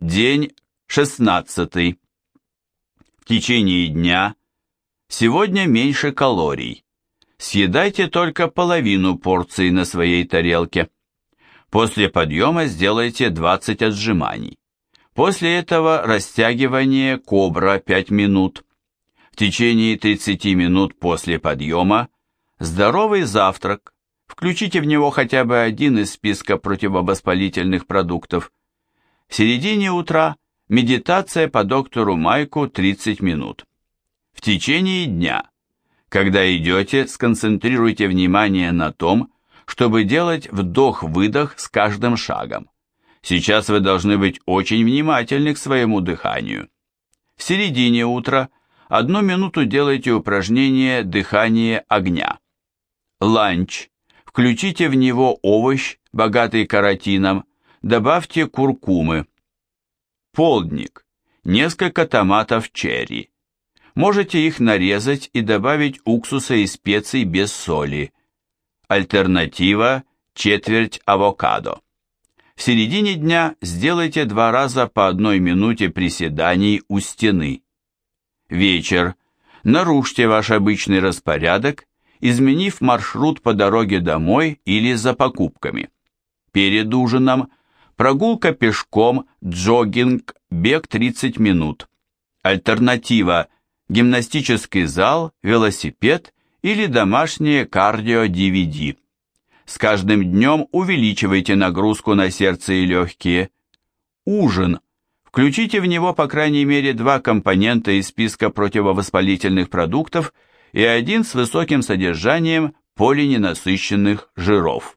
День 16. В течение дня сегодня меньше калорий. Съедайте только половину порции на своей тарелке. После подъема сделайте 20 отжиманий. После этого растягивание кобра 5 минут. В течение 30 минут после подъема здоровый завтрак. Включите в него хотя бы один из списка противовоспалительных продуктов. В середине утра медитация по доктору Майку 30 минут. В течение дня, когда идете, сконцентрируйте внимание на том, чтобы делать вдох-выдох с каждым шагом. Сейчас вы должны быть очень внимательны к своему дыханию. В середине утра одну минуту делайте упражнение «Дыхание огня». Ланч. Включите в него овощ, богатый каротином, добавьте куркумы. Полдник. Несколько томатов черри. Можете их нарезать и добавить уксуса и специй без соли. Альтернатива – четверть авокадо. В середине дня сделайте два раза по одной минуте приседаний у стены. Вечер. Нарушьте ваш обычный распорядок, изменив маршрут по дороге домой или за покупками. Перед ужином прогулка пешком, джогинг, бег 30 минут. Альтернатива – гимнастический зал, велосипед или домашнее кардио-DVD. С каждым днем увеличивайте нагрузку на сердце и легкие. Ужин. Включите в него по крайней мере два компонента из списка противовоспалительных продуктов и один с высоким содержанием полиненасыщенных жиров.